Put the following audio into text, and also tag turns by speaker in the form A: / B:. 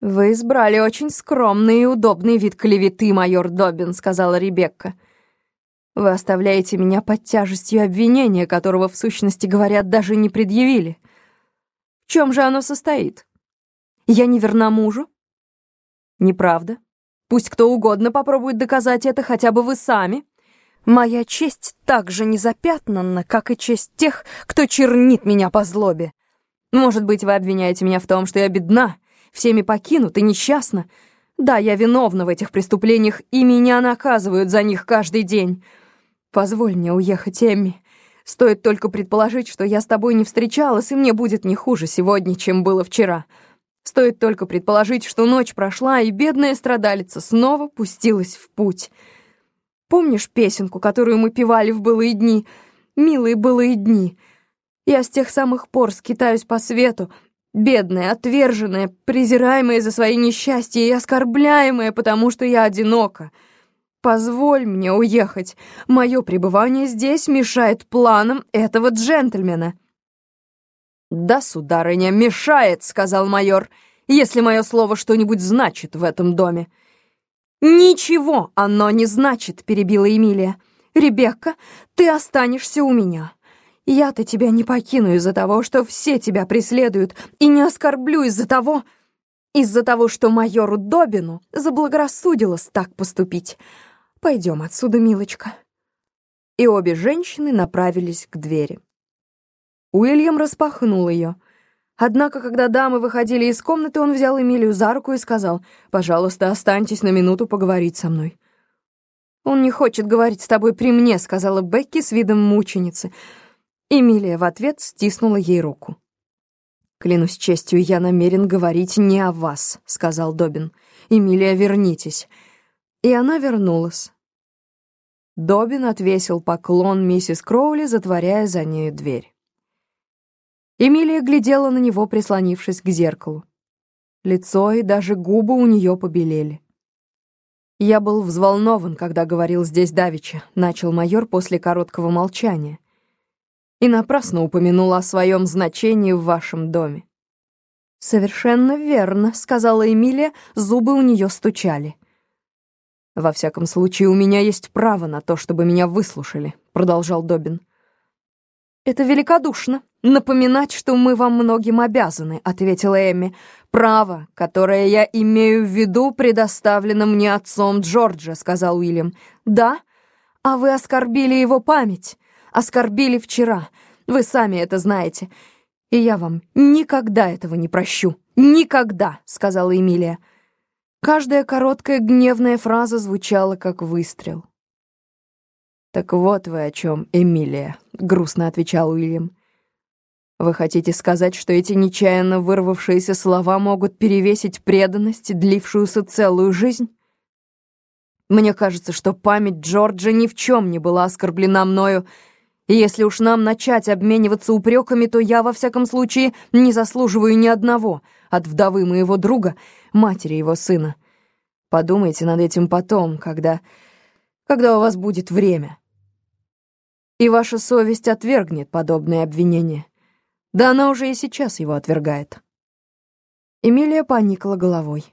A: «Вы избрали очень скромный и удобный вид клеветы, майор Добин», — сказала Ребекка. «Вы оставляете меня под тяжестью обвинения, которого, в сущности, говорят, даже не предъявили. В чем же оно состоит? Я не верна мужу? Неправда. Пусть кто угодно попробует доказать это, хотя бы вы сами. Моя честь так же не запятнана, как и честь тех, кто чернит меня по злобе. Может быть, вы обвиняете меня в том, что я бедна, всеми покинут и несчастна. Да, я виновна в этих преступлениях, и меня наказывают за них каждый день. Позволь мне уехать, Эмми. Стоит только предположить, что я с тобой не встречалась, и мне будет не хуже сегодня, чем было вчера. Стоит только предположить, что ночь прошла, и бедная страдалица снова пустилась в путь. Помнишь песенку, которую мы певали в былые дни? «Милые былые дни». Я с тех самых пор скитаюсь по свету, бедная, отверженная, презираемая за свои несчастья и оскорбляемая, потому что я одинока. Позволь мне уехать. Мое пребывание здесь мешает планам этого джентльмена». «Да, сударыня, мешает», — сказал майор, «если мое слово что-нибудь значит в этом доме». «Ничего оно не значит», — перебила Эмилия. «Ребекка, ты останешься у меня». Я-то тебя не покину из-за того, что все тебя преследуют, и не оскорблю из-за того... Из-за того, что майору Добину заблагорассудилось так поступить. Пойдем отсюда, милочка». И обе женщины направились к двери. Уильям распахнул ее. Однако, когда дамы выходили из комнаты, он взял Эмилию за руку и сказал, «Пожалуйста, останьтесь на минуту поговорить со мной». «Он не хочет говорить с тобой при мне», — сказала Бекки с видом мученицы. Эмилия в ответ стиснула ей руку. «Клянусь честью, я намерен говорить не о вас», — сказал Добин. «Эмилия, вернитесь». И она вернулась. Добин отвесил поклон миссис Кроули, затворяя за нею дверь. Эмилия глядела на него, прислонившись к зеркалу. Лицо и даже губы у нее побелели. «Я был взволнован, когда говорил здесь давеча», — начал майор после короткого молчания и напрасно упомянула о своем значении в вашем доме». «Совершенно верно», — сказала Эмилия, зубы у нее стучали. «Во всяком случае, у меня есть право на то, чтобы меня выслушали», — продолжал Добин. «Это великодушно. Напоминать, что мы вам многим обязаны», — ответила Эмми. «Право, которое я имею в виду, предоставлено мне отцом Джорджа», — сказал Уильям. «Да? А вы оскорбили его память оскорбили вчера. Вы сами это знаете. И я вам никогда этого не прощу. Никогда, сказала Эмилия. Каждая короткая гневная фраза звучала как выстрел. «Так вот вы о чем, Эмилия», — грустно отвечал Уильям. «Вы хотите сказать, что эти нечаянно вырвавшиеся слова могут перевесить преданность, длившуюся целую жизнь?» Мне кажется, что память Джорджа ни в чем не была оскорблена мною, если уж нам начать обмениваться упреками, то я, во всяком случае, не заслуживаю ни одного от вдовы моего друга, матери его сына. Подумайте над этим потом, когда... когда у вас будет время. И ваша совесть отвергнет подобное обвинение. Да она уже и сейчас его отвергает. Эмилия поникла головой.